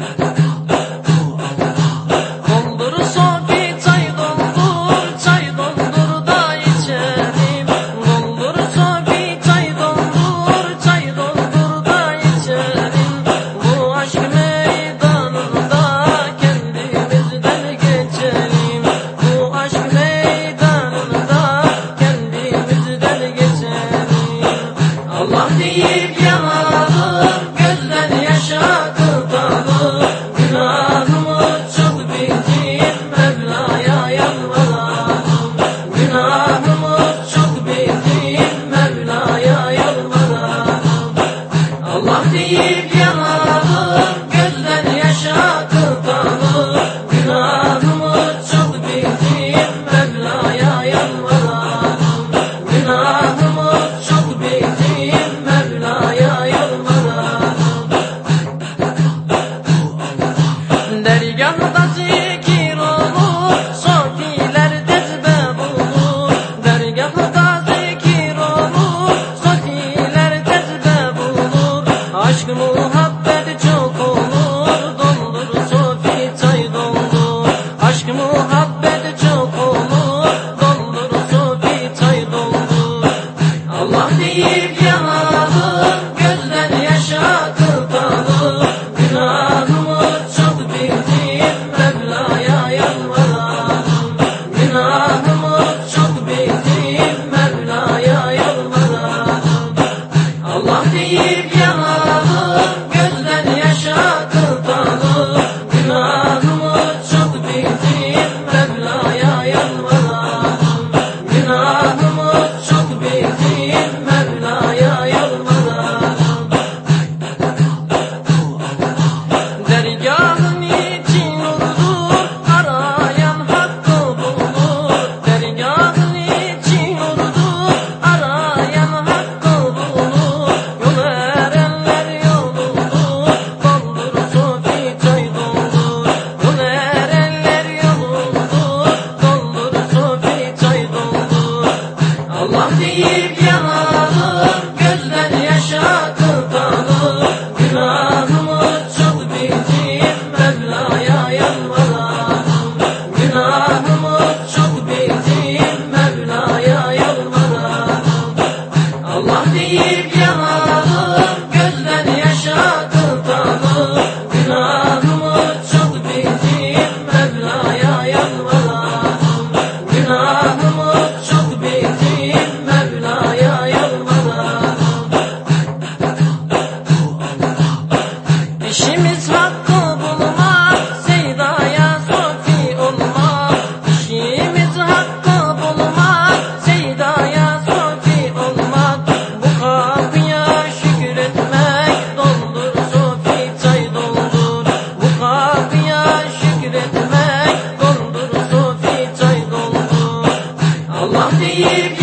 Na na deyip yanalı Gözden yaşa kırpalı Günahımı çok bildim Mevla'ya yalvaralı Günahımı çok bildim Mevla'ya yalvaralı Allah deyip İşimiz hakkı bulmak, Seyda'ya sofi olmak. İşimiz hakkı bulmak, Seyda'ya sofi olmak. Bu kapıya şükretmek, doldur sofi çay doldur. Bu kapıya şükretmek, doldur sofi çay doldur. Allah deyip